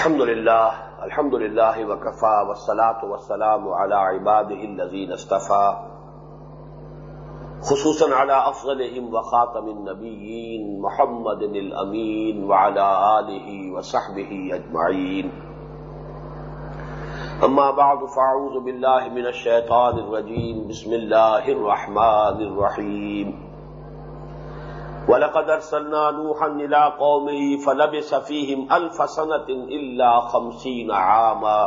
الحمد لله الحمد لله وكفى، والصلاة والسلام على عباده الذين اصطفى، خصوصا على أفضلهم وخاتم النبيين محمد الأمين وعلى آله وصحبه أجمعين. أما بعد، فأعوذ بالله من الشيطان الرجيم. بسم الله الرحمن الرحيم. وَلَقَدْ أَرْسَلْنَا نُوحًا إِلَىٰ قَوْمِهِ فَلَبِثَ فِيهِمْ أَلْفَ سَنَةٍ إِلَّا خَمْسِينَ عَامًا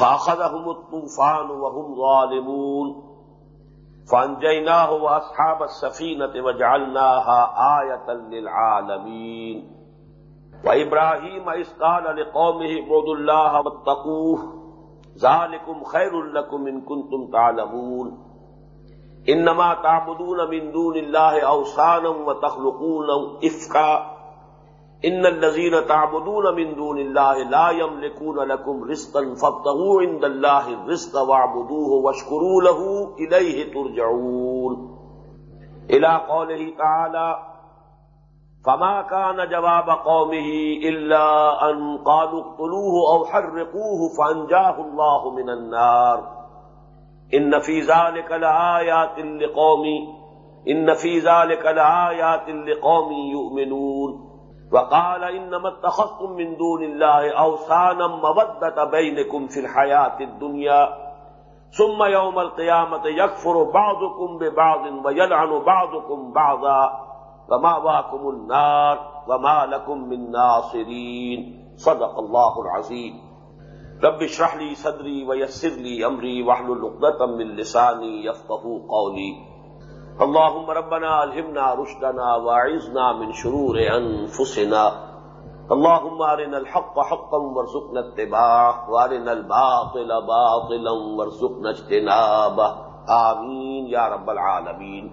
فَأَخَذَهُمُ الطُّوفَانُ وَهُمْ ظَالِمُونَ فَأَنجَيْنَاهُ وَأَصْحَابَ السَّفِينَةِ وَجَعَلْنَاهَا آيَةً لِّلْعَالَمِينَ وَإِبْرَاهِيمَ إِذْ قَالَ لِقَوْمِهِ اعْبُدُوا اللَّهَ وَاتَّقُوهُ ذَٰلِكُمْ خَيْرٌ لَّكُمْ إِن كُنتُمْ انما تعبدون من دون الله اوثانا وتخلقون افكا ان الذين تعبدون من دون الله لا يملكون لكم رزقا فابتغوا عند الله الرزق واعبدوه واشكروا له اليه ترجعون. الى قوله تعالى فما كان جواب قومه الا ان قالوا اقتلوه او حرقوه فانجاه الله من النار. ان نفیزہ لآیات لقومی ان نفیزہ لآیات لقومی یؤمنون. وقال انما اتخذتم من دون الله اوثانا مودة بينكم في الحياة الدنيا ثم يوم القيامة يكفر بعضكم ببعض ويلعن بعضكم بعضا. ومأواكم النار وما لكم من ناصرين صدق الله العظيم رب اشرح لي صدري ويسر لي امري واحلل عقدة من لساني يفقهوا قولي. اللهم ربنا الهمنا رشدنا واعذنا من شرور انفسنا اللهم ارنا الحق حقا وارزقنا اتباعه وارنا الباطل باطلا وارزقنا اجتنابه. آمین یا رب العالمین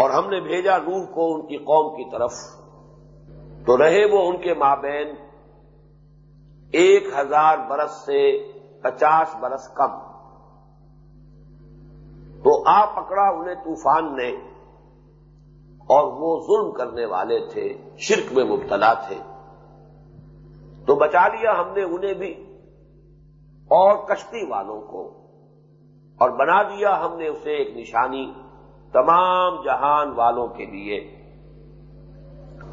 اور ہم نے بھیجا روح کو ان کی قوم کی طرف. تو رہے وہ ان کے مابین ایک ہزار برس سے پچاس برس کم۔ تو آ پکڑا انہیں طوفان نے اور وہ ظلم کرنے والے تھے، شرک میں مبتلا تھے۔ تو بچا لیا ہم نے انہیں بھی اور کشتی والوں کو۔ اور بنا دیا ہم نے اسے ایک نشانی تمام جہان والوں کے لیے۔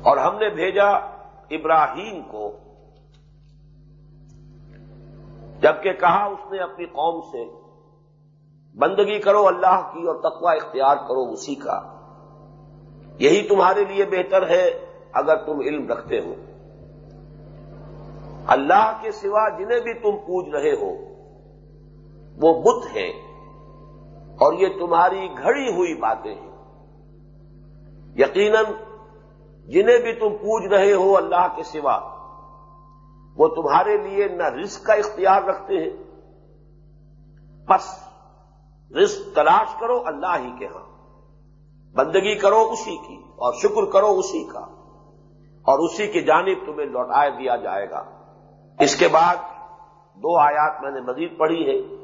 اور ہم نے بھیجا ابراہیم کو جبکہ کہا اس نے اپنی قوم سے، بندگی کرو اللہ کی اور تقوی اختیار کرو اسی کا۔ یہی تمہارے لیے بہتر ہے اگر تم علم رکھتے ہو۔ اللہ کے سوا جنہیں بھی تم پوج رہے ہو، وہ بت ہیں۔ اور یہ تمہاری گھڑی ہوئی باتیں ہیں۔ یقیناً جنہیں بھی تم پوج رہے ہو اللہ کے سوا وہ تمہارے لیے نہ رزق کا اختیار رکھتے ہیں۔ بس، رزق تلاش کرو اللہ ہی کے ہاں۔ بندگی کرو اسی کی اور شکر کرو اسی کا۔ اور اسی کی جانب تمہیں لوٹائے دیا جائے گا۔ اس کے بعد دو آیات میں نے مزید پڑھی ہے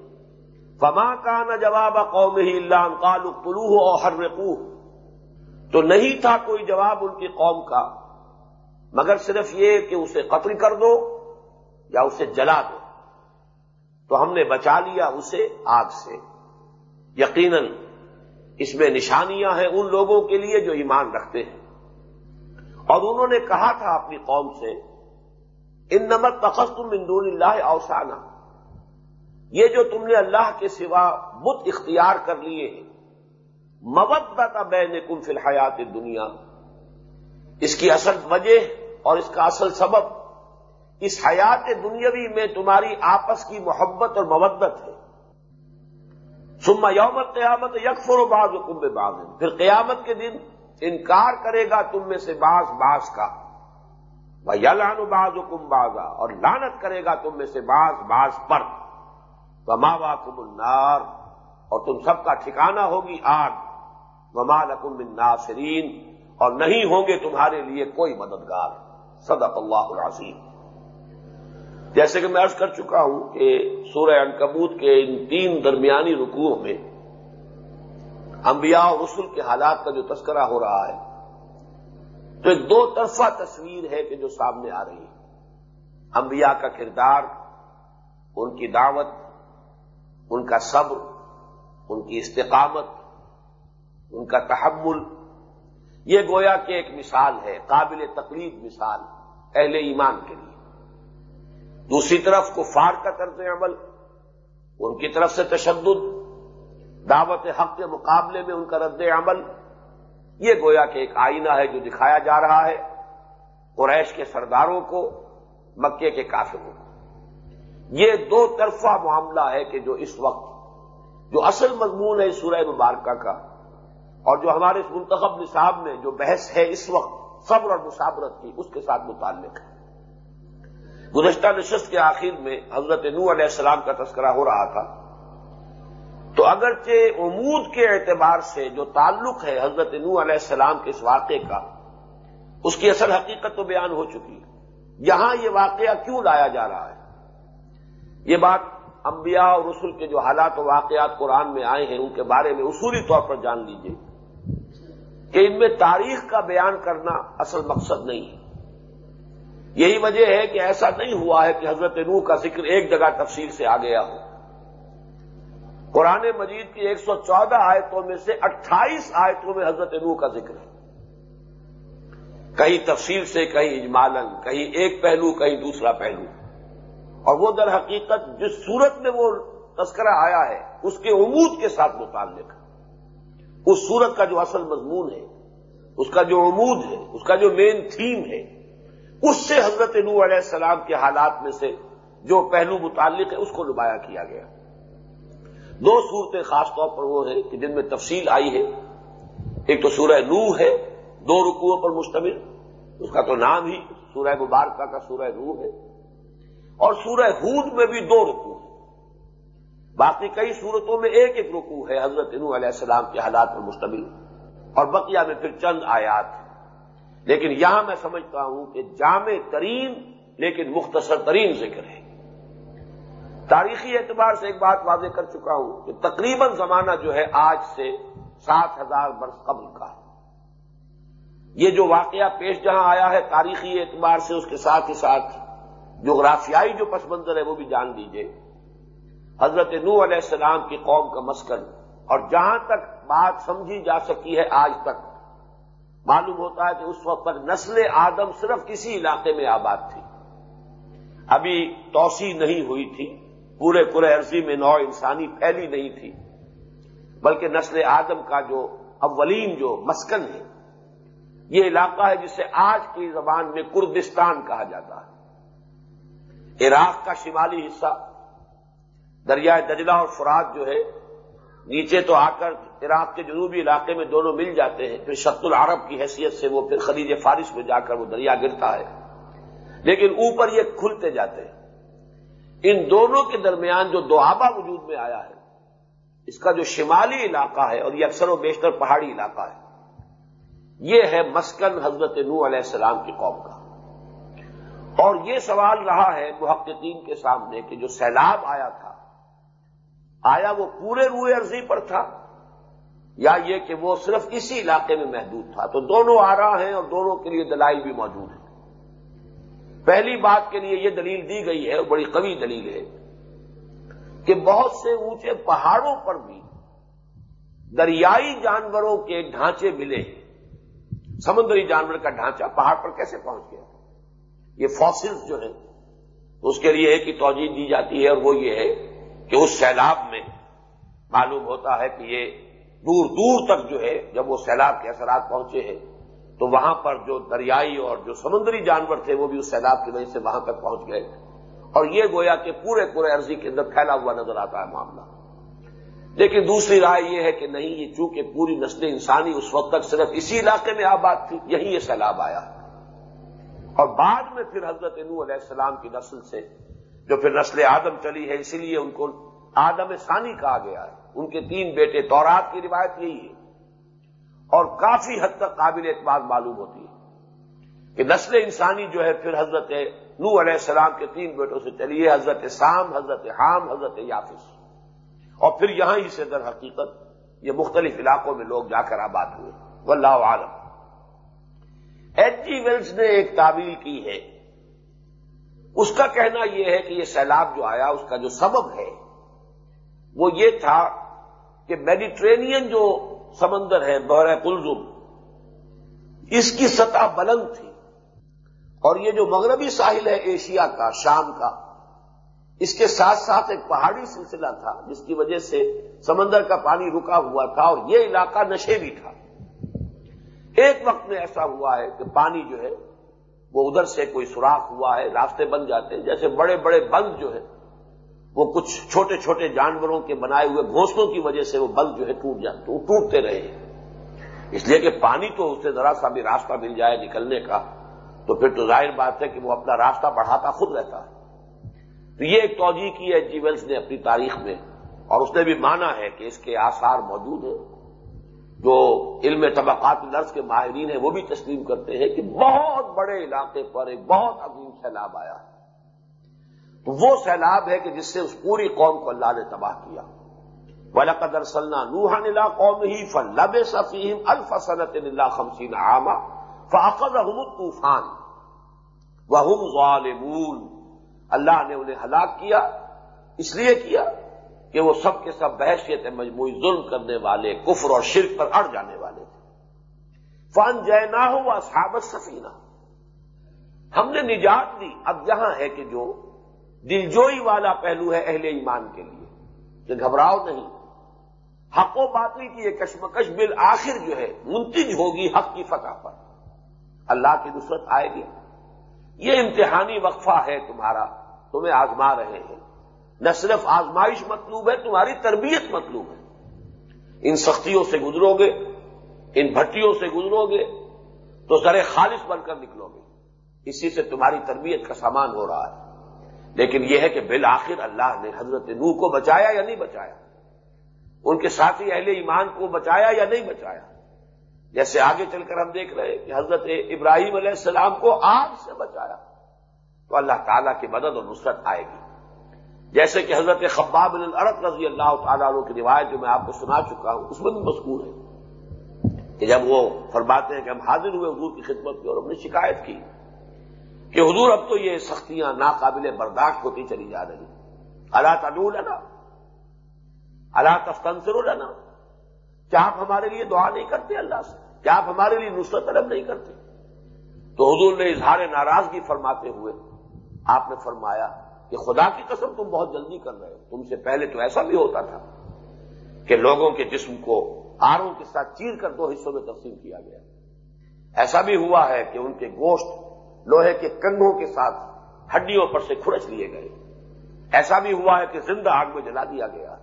فما کا نہ جواب قوم ہی اللہ کالو کلو اور ہر تو نہیں تھا کوئی جواب ان کی قوم کا، مگر صرف یہ کہ اسے قتل کر دو۔ یا اسے جلا دو۔ تو ہم نے بچا لیا اسے آگ سے۔ یقیناً اس میں نشانیاں ہیں ان لوگوں کے لیے جو ایمان رکھتے ہیں۔ اور انہوں نے کہا تھا اپنی قوم سے ان نمت تخص مندون اللہ اوسانہ یہ جو تم نے اللہ کے سوا بت اختیار کر لیے ہیں مبت بین کم فی الحیات دنیا اس کی اصل وجہ اور اس کا اصل سبب اس حیات دنیاوی میں تمہاری آپس کی محبت اور مودت ہے۔ سما یوم قیامت یکفر و باز حکم باز پھر قیامت کے دن انکار کرے گا تم میں سے باز باز کا۔ وہ یلان باز حکم بازا اور لانت کرے گا تم میں سے باز باز پر۔ وما واکم النار۔ اور تم سب کا ٹھکانہ ہوگی آگ۔ وما لکم الناصرین اور نہیں ہوں گے تمہارے لیے کوئی مددگار۔ صدق اللہ العظیم۔ جیسے کہ میں عرض کر چکا ہوں کہ سورہ انکبوت کے ان تین درمیانی رکوعوں میں انبیاء و رسول کے حالات کا جو تذکرہ ہو رہا ہے، تو ایک دو طرفہ تصویر ہے کہ جو سامنے آ رہی ہے انبیاء کا کردار، ان کی دعوت، ان کا صبر، ان کی استقامت، ان کا تحمل۔ یہ گویا کہ ایک مثال ہے، قابل تقلید مثال، اہل ایمان کے لیے۔ دوسری طرف کفار کا طرز عمل، ان کی طرف سے تشدد، دعوت حق کے مقابلے میں ان کا رد عمل۔ یہ گویا کہ ایک آئینہ ہے جو دکھایا جا رہا ہے قریش کے سرداروں کو، مکے کے کافروں کو۔ یہ دو طرفہ معاملہ ہے کہ جو اس وقت، جو اصل مضمون ہے سورہ مبارکہ کا، اور جو ہمارے اس منتخب نصاب میں جو بحث ہے اس وقت، صبر اور مسابرت کی، اس کے ساتھ متعلق۔ ہے گزشتہ نشست کے آخر میں حضرت نو علیہ السلام کا تذکرہ ہو رہا تھا۔ تو اگرچہ امود کے اعتبار سے جو تعلق ہے حضرت نو علیہ السلام کے اس واقعے کا، اس کی اصل حقیقت تو بیان ہو چکی ہے۔ یہاں یہ واقعہ کیوں لایا جا رہا ہے؟ یہ بات انبیاء اور رسول کے جو حالات و واقعات قرآن میں آئے ہیں، ان کے بارے میں اصولی طور پر جان لیجیے کہ ان میں تاریخ کا بیان کرنا اصل مقصد نہیں ہے۔ یہی وجہ ہے کہ ایسا نہیں ہوا ہے کہ حضرت نوح کا ذکر ایک جگہ تفصیل سے آ گیا ہو۔ قرآن مجید کی ایک سو چودہ آیتوں میں سے اٹھائیس آیتوں میں حضرت نوح کا ذکر ہے۔ کہیں تفصیل سے، کہیں اجمالن کہیں ایک پہلو، کہیں دوسرا پہلو۔ اور وہ در حقیقت جس صورت میں وہ تذکرہ آیا ہے، اس کے عمود کے ساتھ متعلق۔ اس صورت کا جو اصل مضمون ہے، اس کا جو عمود ہے، اس کا جو مین تھیم ہے اس سے حضرت نو علیہ السلام کے حالات میں سے جو پہلو متعلق ہے، اس کو نمایاں کیا گیا۔ دو صورتیں خاص طور پر وہ ہیں کہ جن میں تفصیل آئی ہے۔ ایک تو سورہ نو ہے، دو رکوعوں پر مشتمل، اس کا تو نام ہی سورہ مبارکہ کا سورہ نو ہے۔ اور سورہ ہود میں بھی دو رکوع ہیں۔ باقی کئی صورتوں میں ایک ایک رکوع ہے، حضرت نو علیہ السلام کے حالات پر مشتمل۔ اور بقیہ میں پھر چند آیات لیکن یہاں میں سمجھتا ہوں کہ جامع ترین لیکن مختصر ترین ذکر ہے۔ تاریخی اعتبار سے ایک بات واضح کر چکا ہوں کہ تقریباً زمانہ جو ہے آج سے سات ہزار برس قبل کا ہے۔ یہ جو واقعہ پیش جہاں آیا ہے تاریخی اعتبار سے اس کے ساتھ ہی ساتھ جغرافیائی جو پس منظر ہے وہ بھی جان لیجیے حضرت نو علیہ السلام کی قوم کا مسکن اور جہاں تک بات سمجھی جا سکی ہے آج تک معلوم ہوتا ہے کہ اس وقت تک نسل آدم صرف کسی علاقے میں آباد تھی۔ ابھی توسیع نہیں ہوئی تھی۔ پورے پورے عرضی میں نو انسانی پھیلی نہیں تھی۔ بلکہ نسل آدم کا جو اولین جو مسکن ہے، یہ علاقہ ہے جسے آج کی زبان میں کردستان کہا جاتا ہے۔ عراق کا شمالی حصہ، دریائے دجلہ اور فرات جو ہے، نیچے تو آ کر عراق کے جنوبی علاقے میں دونوں مل جاتے ہیں، پھر شط العرب کی حیثیت سے وہ پھر خلیج فارس میں جا کر وہ دریا گرتا ہے۔ لیکن اوپر یہ کھلتے جاتے ہیں۔ ان دونوں کے درمیان جو دوآبا وجود میں آیا ہے، اس کا جو شمالی علاقہ ہے اور یہ اکثر و بیشتر پہاڑی علاقہ ہے، یہ ہے مسکن حضرت نو علیہ السلام کی قوم کا۔ اور یہ سوال رہا ہے محققین کے سامنے کہ جو سیلاب آیا تھا، آیا وہ پورے روئے عرضی پر تھا؟ یا یہ کہ وہ صرف اسی علاقے میں محدود تھا۔ تو دونوں آ رہا ہیں اور دونوں کے لیے دلائل بھی موجود ہیں۔ پہلی بات کے لیے یہ دلیل دی گئی ہے اور بڑی قوی دلیل ہے کہ بہت سے اونچے پہاڑوں پر بھی دریائی جانوروں کے ڈھانچے ملے ہیں۔ سمندری جانور کا ڈھانچہ پہاڑ پر کیسے پہنچ گیا؟ یہ فاسلز جو ہیں، اس کے لیے ایک ہی توجہ دی جاتی ہے اور وہ یہ ہے کہ اس سیلاب میں معلوم ہوتا ہے کہ یہ دور دور تک جو ہے، جب وہ سیلاب کے اثرات پہنچے ہیں، تو وہاں پر جو دریائی اور جو سمندری جانور تھے، وہ بھی اس سیلاب کی وجہ سے وہاں تک پہنچ گئے۔ اور یہ گویا کہ پورے پورے عرضی کے اندر پھیلا ہوا نظر آتا ہے معاملہ۔ لیکن دوسری رائے یہ ہے کہ نہیں، یہ چونکہ پوری نسل انسانی اس وقت تک صرف اسی علاقے میں آباد تھی یہی یہ سیلاب آیا۔ اور بعد میں پھر حضرت نو علیہ السلام کی نسل سے، جو پھر نسل آدم چلی ہے، اسی لیے ان کو آدم ثانی کہا گیا ہے۔ ان کے تین بیٹے تورات کی روایت یہی ہے۔ اور کافی حد تک قابل اعتماد معلوم ہوتی ہے کہ نسل انسانی جو ہے پھر حضرت نو علیہ السلام کے تین بیٹوں سے چلی ہے، حضرت سام، حضرت حام، حضرت یافس۔ اور پھر یہاں ہی سے در حقیقت یہ مختلف علاقوں میں لوگ جا کر آباد ہوئے۔ واللہ عالم۔ ایچ جی ویلز نے ایک تعویل کی ہے۔ اس کا کہنا یہ ہے کہ یہ سیلاب جو آیا، اس کا جو سبب ہے، وہ یہ تھا کہ میڈیٹرینین جو سمندر ہے، بحر کلزم، اس کی سطح بلند تھی۔ اور یہ جو مغربی ساحل ہے، ایشیا کا، شام کا، اس کے ساتھ ساتھ ایک پہاڑی سلسلہ تھا، جس کی وجہ سے سمندر کا پانی رکا ہوا تھا اور یہ علاقہ نشے بھی تھا۔ ایک وقت میں ایسا ہوا ہے کہ پانی جو ہے، وہ ادھر سے کوئی سوراخ ہوا ہے، راستے بن جاتے ہیں، جیسے بڑے بڑے بند جو ہے وہ کچھ چھوٹے چھوٹے جانوروں کے بنائے ہوئے گھونسلوں کی وجہ سے وہ بند جو ہے ٹوٹ جاتے وہ ٹوٹتے رہے۔ اس لیے کہ پانی تو اس سے ذرا سا بھی راستہ مل جائے نکلنے کا، تو پھر تو ظاہر بات ہے کہ وہ اپنا راستہ بڑھاتا خود رہتا۔ ہے تو یہ ایک توجہ کی ہے جی ویلس نے اپنی تاریخ میں۔ اور اس نے بھی مانا ہے کہ اس کے آثار موجود ہیں۔ جو علم طبقات نرس کے ماہرین ہیں، وہ بھی تسلیم کرتے ہیں کہ بہت بڑے علاقے پر ایک بہت عظیم سیلاب آیا۔ ہے تو وہ سیلاب ہے کہ جس سے اس پوری قوم کو اللہ نے تباہ کیا۔ ولقدر سلنا نوحان اللہ قوم ہی فلب صفیم الفصنت اللہ خمسین عامہ فاقد احمد طوفان وہ غالبون اللہ نے انہیں ہلاک کیا، اس لیے کیا کہ وہ سب کے سب بحثیت مجموعی ظلم کرنے والے، کفر اور شرک پر اڑ جانے والے تھے۔ فن جے نہ ہو وہ صحابت سفینہ ہم نے نجات دی، اب یہاں ہے کہ جو دلجوئی والا پہلو ہے اہل ایمان کے لیے کہ گھبراؤ نہیں۔ حق و باطل کی یہ کشمکش بل آخر جو ہے، منتج ہوگی حق کی فتح پر۔ اللہ کی نصرت آئے گی۔ یہ امتحانی وقفہ ہے تمہارا، تمہیں آزما رہے ہیں۔ نہ صرف آزمائش مطلوب ہے، تمہاری تربیت مطلوب ہے۔ ان سختیوں سے گزرو گے، ان بھٹیوں سے گزرو گے، تو ذرے خالص بن کر نکلو گے۔ اسی سے تمہاری تربیت کا سامان ہو رہا ہے۔ لیکن یہ ہے کہ بالآخر اللہ نے حضرت نوح کو بچایا یا نہیں بچایا؟ ان کے ساتھی اہل ایمان کو بچایا یا نہیں بچایا؟ جیسے آگے چل کر ہم دیکھ رہے ہیں کہ حضرت ابراہیم علیہ السلام کو آگ سے بچایا۔ تو اللہ تعالیٰ کی مدد اور نصرت آئے گی۔ جیسے کہ حضرت خباب العرق رضی اللہ تعالیٰ عنہ کی روایت جو میں آپ کو سنا چکا ہوں، اس میں بھی مذکور ہے کہ جب وہ فرماتے ہیں کہ ہم حاضر ہوئے حضور کی خدمت کی اور ہم نے شکایت کی کہ حضور اب تو یہ سختیاں ناقابل برداشت ہوتی چلی جا رہی اللہ تعلول اللہ تفتنسر لینا کیا آپ ہمارے لیے دعا نہیں کرتے اللہ سے؟ کیا آپ ہمارے لیے نصرت طلب نہیں کرتے؟ تو حضور نے اظہار ناراضگی فرماتے ہوئے آپ نے فرمایا کہ خدا کی قسم تم بہت جلدی کر رہے ہو۔ تم سے پہلے تو ایسا بھی ہوتا تھا کہ لوگوں کے جسم کو آروں کے ساتھ چیر کر دو حصوں میں تقسیم کیا گیا۔ ایسا بھی ہوا ہے کہ ان کے گوشت لوہے کے کنگھوں کے ساتھ ہڈیوں پر سے کھڑچ لیے گئے۔ ایسا بھی ہوا ہے کہ زندہ آگ میں جلا دیا گیا۔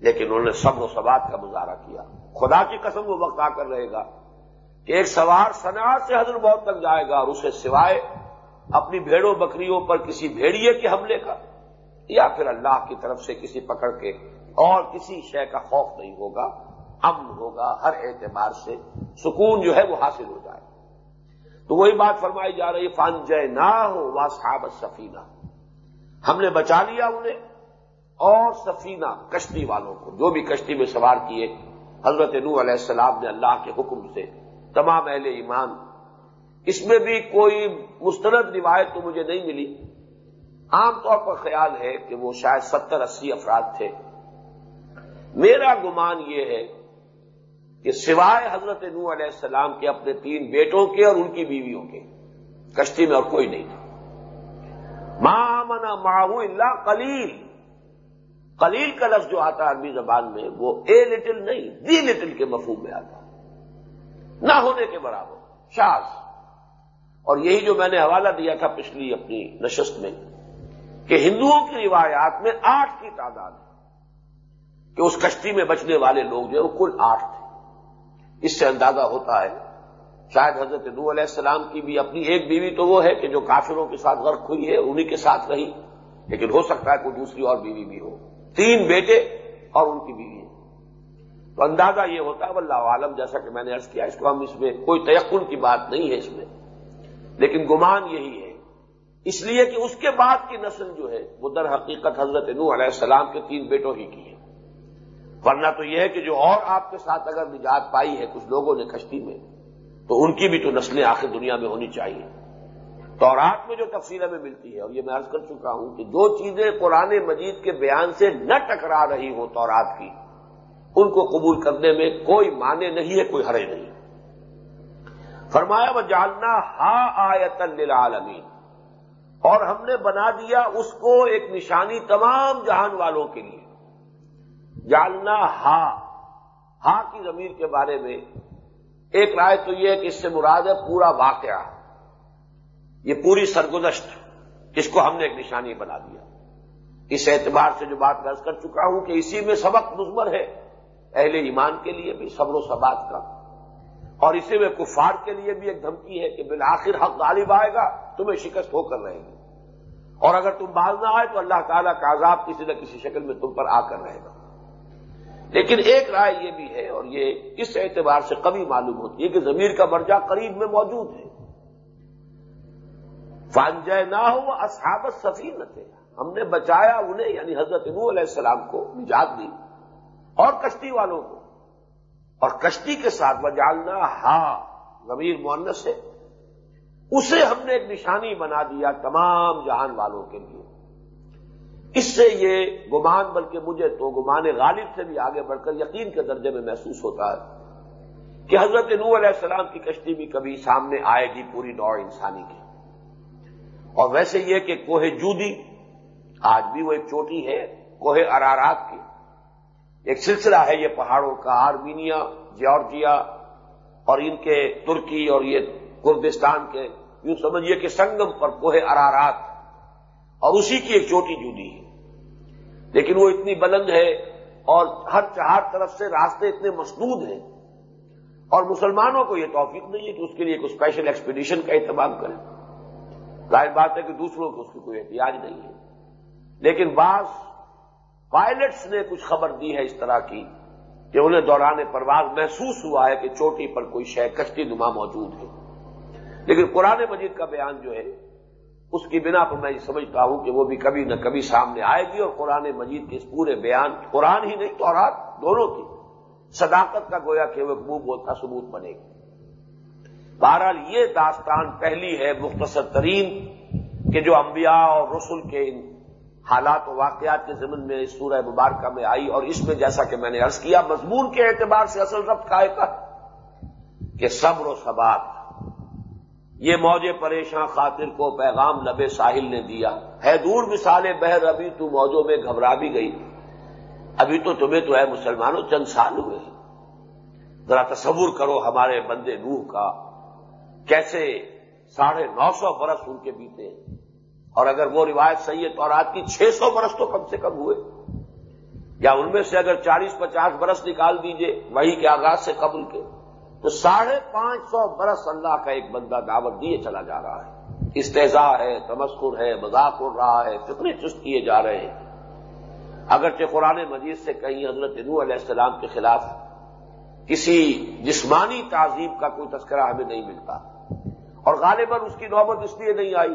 لیکن انہوں نے سب و سبات کا مظاہرہ کیا۔ خدا کی قسم وہ وقت آ کر رہے گا کہ ایک سوار صنعت سے حضر بہت تک جائے گا اور اسے سوائے اپنی بھیڑوں بکریوں پر کسی بھیڑیے کے حملے کا یا پھر اللہ کی طرف سے کسی پکڑ کے اور کسی شے کا خوف نہیں ہوگا، امن ہوگا، ہر اعتبار سے سکون جو ہے وہ حاصل ہو جائے۔ تو وہی بات فرمائی جا رہی فان جے نہ ہو وا صحابت سفینہ ہم نے بچا لیا انہیں اور سفینہ، کشتی والوں کو، جو بھی کشتی میں سوار کیے۔ حضرت نو علیہ السلام نے اللہ کے حکم سے تمام اہل ایمان، اس میں بھی کوئی مستند روایت تو مجھے نہیں ملی۔ عام طور پر خیال ہے کہ وہ شاید ستر اسی افراد تھے۔ میرا گمان یہ ہے کہ سوائے حضرت نو علیہ السلام کے اپنے تین بیٹوں کے اور ان کی بیویوں کے، کشتی میں اور کوئی نہیں تھا۔ ماں منا ماہو اللہ کلیل قلیل کا لفظ جو آتا ہے عربی زبان میں، وہ اے لٹل نہیں دی لٹل کے مفہوم میں آتا نہ ہونے کے برابر شاز اور یہی جو میں نے حوالہ دیا تھا پچھلی اپنی نشست میں، کہ ہندوؤں کی روایات میں آٹھ کی تعداد ہے۔ کہ اس کشتی میں بچنے والے لوگ جو ہے وہ کل آٹھ تھے۔ اس سے اندازہ ہوتا ہے۔ شاید حضرت نو علیہ السلام کی بھی اپنی ایک بیوی تو وہ ہے کہ جو کافروں کے ساتھ غرق ہوئی ہے، انہی کے ساتھ رہی۔ لیکن ہو سکتا ہے کوئی دوسری اور بیوی بھی ہو۔ تین بیٹے اور ان کی بیوی۔ تو اندازہ یہ ہوتا ہے اللہ عالم، جیسا کہ میں نے ارض کیا، اس کو ہم اس میں کوئی تیقن کی بات نہیں ہے اس میں۔ لیکن گمان یہی ہے۔ اس لیے کہ اس کے بعد کی نسل جو ہے، وہ در حقیقت حضرت نو علیہ السلام کے تین بیٹوں ہی کی ہے ورنہ تو یہ ہے کہ جو اور آپ کے ساتھ اگر نجات پائی ہے کچھ لوگوں نے کشتی میں، تو ان کی بھی تو نسلیں آخر دنیا میں ہونی چاہیے۔ تورات میں جو تفصیل ہمیں ملتی ہے، اور یہ میں عرض کر چکا ہوں کہ جو چیزیں قرآن مجید کے بیان سے نہ ٹکرا رہی ہوں تورات کی، ان کو قبول کرنے میں کوئی معنی نہیں ہے، کوئی ہرے نہیں۔ فرمایا وہ جاننا ہا آیت للعالمین۔ اور ہم نے بنا دیا اس کو ایک نشانی تمام جہان والوں کے لیے۔ جاننا ہا ہا کی زمین کے بارے میں ایک رائے تو یہ ہے کہ اس سے مراد ہے پورا واقعہ۔ یہ پوری سرگزشت اس کو ہم نے ایک نشانی بنا دیا۔ اس اعتبار سے جو بات درج کر چکا ہوں کہ اسی میں سبق مزمر ہے، اہل ایمان کے لیے بھی، صبر و ثبات کا۔ اور اسی میں کفار کے لیے بھی ایک دھمکی ہے کہ بالآخر حق غالب آئے گا، تمہیں شکست ہو کر رہے گی۔ اور اگر تم باز نہ آئے تو اللہ تعالیٰ کا عذاب کسی نہ کسی شکل میں تم پر آ کر رہے گا۔ لیکن ایک رائے یہ بھی ہے اور یہ اس اعتبار سے کبھی معلوم ہوتی ہے کہ ضمیر کا مرجع قریب میں موجود ہے۔ فانجے نہ ہو اصحابت سفی نہ تھے ہم نے بچایا انہیں یعنی حضرت نو علیہ السلام کو، نجات دی۔ اور کشتی والوں کو۔ اور کشتی کے ساتھ بجالنا ہا غمیر مونس ہے۔ اسے ہم نے ایک نشانی بنا دیا تمام جہان والوں کے لیے۔ اس سے یہ گمان، بلکہ مجھے تو گمان غالب سے بھی آگے بڑھ کر یقین کے درجے میں محسوس ہوتا ہے کہ حضرت نو علیہ السلام کی کشتی بھی کبھی سامنے آئے گی پوری دوڑ انسانی کی اور ویسے یہ کہ کوہ جودی آج بھی وہ ایک چوٹی ہے، کوہ ارارات کی۔ ایک سلسلہ ہے یہ پہاڑوں کا، آرمینیا جارجیا اور ان کے ترکی اور یہ کردستان کے۔ یوں سمجھیے کہ سنگم پر کوہ ارارات اور اسی کی ایک چوٹی جودی ہے۔ لیکن وہ اتنی بلند ہے اور ہر چہار طرف سے راستے اتنے مسدود ہیں اور مسلمانوں کو یہ توفیق نہیں ہے کہ اس کے لیے ایک اسپیشل ایکسپیڈیشن کا اہتمام کریں۔ ظاہر بات ہے کہ دوسروں کو اس کی کوئی احتیاط نہیں ہے۔ لیکن بعض پائلٹس نے کچھ خبر دی ہے اس طرح کی کہ انہیں دوران پرواز محسوس ہوا ہے کہ چوٹی پر کوئی شہ کشتی نما موجود ہے۔ لیکن قرآن مجید کا بیان جو ہے اس کی بنا پر میں یہ سمجھتا ہوں کہ وہ بھی کبھی نہ کبھی سامنے آئے گی اور قرآن مجید کے اس پورے بیان قرآن ہی نہیں تو رات دونوں کی۔ صداقت کا گویا کہ وہ منہ بولتا ثبوت بنے گی۔ بہرحال یہ داستان پہلی ہے مختصر ترین کہ جو انبیاء اور رسول کے ان حالات و واقعات کے ضمن میں اس سورہ مبارکہ میں آئی اور اس میں جیسا کہ میں نے عرض کیا، مضمون کے اعتبار سے اصل ربط کا کہ صبر و ثبات یہ موج پریشاں خاطر کو پیغام لبے ساحل نے دیا۔ ہے دور مثالیں، بہر ابھی تو موجوں میں گھبرا بھی گئی۔ ابھی تو تمہیں تو ہے مسلمانوں، چند سال ہوئے ذرا تصور کرو ہمارے بندے نوح کا۔ کیسے ساڑھے نو سو برس ان کے بیتے اور اگر وہ روایت صحیح ہے تو اور آج کی چھ سو برس تو کم سے کم ہوئے۔ یا ان میں سے اگر چالیس پچاس برس نکال دیجیے، وہی کے آغاز سے قبل کے۔ تو ساڑھے پانچ سو برس اللہ کا ایک بندہ دعوت دیے چلا جا رہا ہے۔ استحزا ہے تمسکر ہے، مذاق اڑ رہا ہے کتنے چست کیے جا رہے ہیں۔ اگرچہ قرآن مجید سے کہیں حضرت نو علیہ السلام کے خلاف کسی جسمانی تعظیم کا کوئی تذکرہ ہمیں نہیں ملتا۔ اور غالباً اس کی نوبت اس لیے نہیں آئی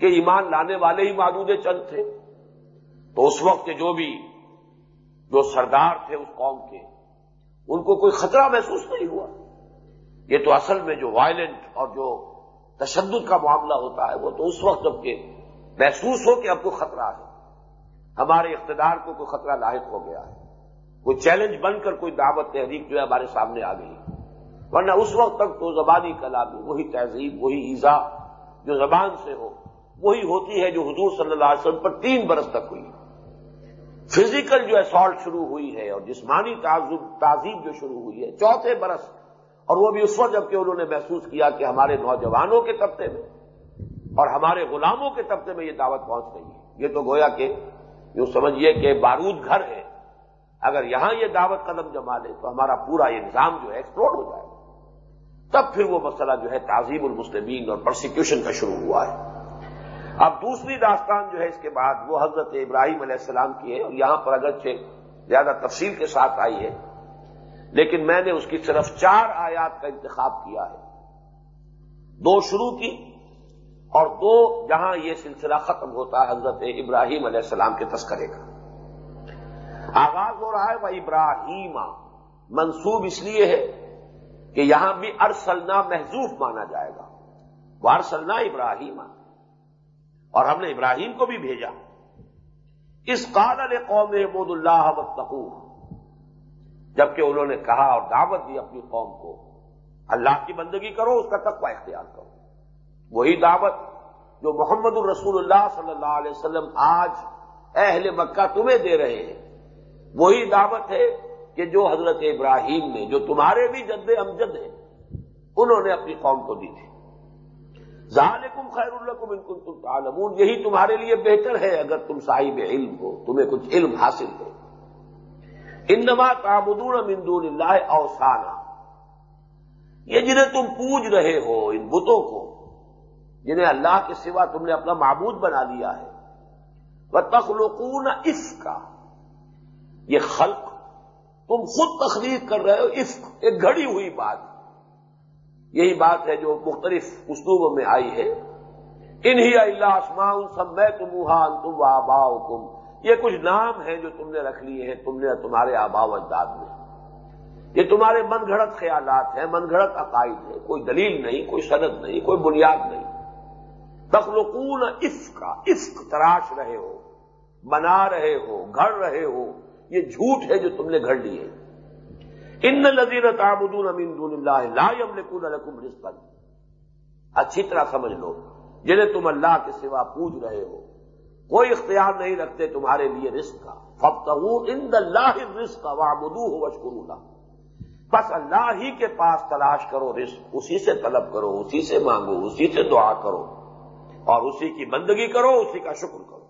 کہ ایمان لانے والے ہی معدود چند تھے۔ تو اس وقت کے جو بھی جو سردار تھے اس قوم کے ان کو کوئی خطرہ محسوس نہیں ہوا۔ یہ تو اصل میں جو وائلنٹ اور جو تشدد کا معاملہ ہوتا ہے، وہ تو اس وقت جبکہ محسوس ہو کہ اب کوئی خطرہ ہے۔ ہمارے اقتدار کو کوئی خطرہ لاحق ہو گیا ہے۔ کوئی چیلنج بن کر کوئی دعوت تحریک جو ہے ہمارے سامنے آ گئی۔ ورنہ اس وقت تک تو زبانی کلامی، وہی تہذیب وہی ایزا جو زبان سے ہو، وہی ہوتی ہے جو حضور صلی اللہ علیہ وسلم پر تین برس تک ہوئی۔ فزیکل جو اسالٹ شروع ہوئی ہے اور جسمانی تعزیب جو شروع ہوئی ہے، چوتھے برس، اور وہ بھی اس وقت جبکہ انہوں نے محسوس کیا کہ ہمارے نوجوانوں کے طبقے میں اور ہمارے غلاموں کے طبقے میں یہ دعوت پہنچ گئی ہے۔ یہ تو گویا کہ یوں سمجھیے کہ بارود گھر ہے۔ اگر یہاں یہ دعوت قدم جما لے تو ہمارا پورا یہ نظام جو ہے ایکسپلوڈ ہو جائے گا۔ تب پھر وہ مسئلہ جو ہے تعظیم المسلمین اور پرسیکیوشن کا شروع ہوا ہے۔ اب دوسری داستان جو ہے اس کے بعد وہ حضرت ابراہیم علیہ السلام کی ہے، اور یہاں پر اگرچہ زیادہ تفصیل کے ساتھ آئی ہے، لیکن میں نے اس کی صرف چار آیات کا انتخاب کیا ہے۔ دو شروع کی اور دو جہاں یہ سلسلہ ختم ہوتا ہے حضرت ابراہیم علیہ السلام کے تذکرے کا۔ آغاز ہو رہا ہے، وہ ابراہیم منصوب اس لیے ہے کہ یہاں بھی ارسلنا محضوف مانا جائے گا۔ وارسلنا ابراہیم۔ اور ہم نے ابراہیم کو بھی بھیجا۔ اس قال قوم محمود اللہ وتقو جبکہ انہوں نے کہا اور دعوت دی اپنی قوم کو، اللہ کی بندگی کرو، اس کا تقوی اختیار کرو۔ وہی دعوت جو محمد الرسول اللہ صلی اللہ علیہ وسلم آج اہل مکہ تمہیں دے رہے ہیں۔ وہی دعوت ہے کہ جو حضرت ابراہیم نے، جو تمہارے بھی جد امجد ہیں، انہوں نے اپنی قوم کو دی تھی۔ ظالکم خیر الکم ان تم تعلمون، یہی تمہارے لیے بہتر ہے اگر تم صاحب علم ہو، تمہیں کچھ علم حاصل ہو۔ انما تعبدون من دون اللہ اوسانہ یہ جنہیں تم پوج رہے ہو، ان بتوں کو، جنہیں اللہ کے سوا تم نے اپنا معبود بنا لیا ہے۔ وہ تخلقون عفق۔ کا یہ خلق تم خود تخلیق کر رہے ہو، عفق، ایک گھڑی ہوئی بات۔ یہی بات ہے جو مختلف اسلوبوں میں آئی ہے۔ انہی اللہ آسمان سب میں تم تم آبا تم یہ کچھ نام ہیں جو تم نے رکھ لیے ہیں، تم نے تمہارے آبا و اجداد میں۔ یہ تمہارے من گھڑت خیالات ہیں، من گھڑت عقائد ہیں۔ کوئی دلیل نہیں، کوئی سند نہیں، کوئی بنیاد نہیں۔ تخلقون عفق کا عفق تراش رہے ہو، بنا رہے ہو، گھڑ رہے ہو۔ یہ جھوٹ ہے جو تم نے گھڑ لیے۔ ان نذیر تعبدون امین دون اللہ لا يملكون لكم رزقا۔ اچھی طرح سمجھ لو، جنہیں تم اللہ کے سوا پوج رہے ہو۔ کوئی اختیار نہیں رکھتے تمہارے لیے رزق کا۔ فب ان اللہ رزق کا وابدو ہو وشکر بس اللہ ہی کے پاس تلاش کرو رزق، اسی سے طلب کرو، اسی سے مانگو، اسی سے دعا کرو۔ اور اسی کی بندگی کرو، اسی کا شکر کرو۔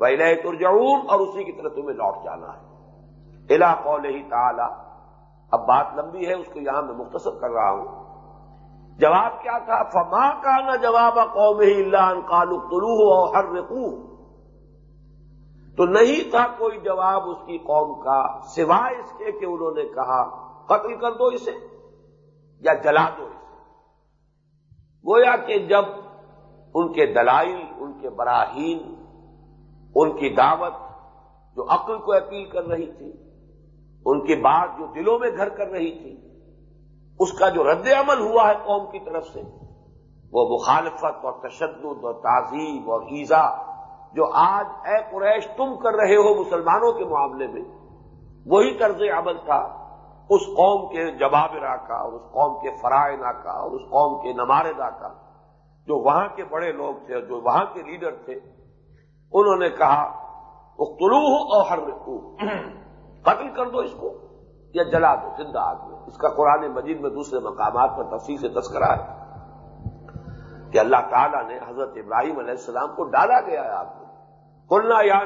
وہ ترجعون اور اسی کی طرف تمہیں لوٹ جانا ہے۔ الا قول ہی تعالی اب بات لمبی ہے، اس کو یہاں میں مختصر کر رہا ہوں۔ جواب کیا تھا؟ فما کا نہ جواب قوم ہی اللہ کالو طلوع اور ہر رقو تو نہیں تھا کوئی جواب اس کی قوم کا، سوائے اس کے کہ انہوں نے کہا، قتل کر دو اسے یا جلا دو اسے۔ گویا کہ جب ان کے دلائل، ان کے براہین، ان کی دعوت جو عقل کو اپیل کر رہی تھی ان کی بات جو دلوں میں گھر کر رہی تھی، اس کا جو رد عمل ہوا ہے قوم کی طرف سے، وہ مخالفت اور تشدد اور تعظیم اور ایزا جو آج اے قریش تم کر رہے ہو مسلمانوں کے معاملے میں، وہی طرز عمل تھا۔ اس قوم کے جواب کا، اور اس قوم کے فرائنا کا، اور اس قوم کے نماردہ کا۔ جو وہاں کے بڑے لوگ تھے جو وہاں کے لیڈر تھے، انہوں نے کہا اختلو ہو اور ہر قتل کر دو اس کو یا جلا دو زندہ آدمی۔ اس کا قرآن مجید میں دوسرے مقامات پر تفصیل سے تذکرہ ہے کہ اللہ تعالیٰ نے حضرت ابراہیم علیہ السلام کو ڈالا گیا ہے آپ کو۔ کلنا یا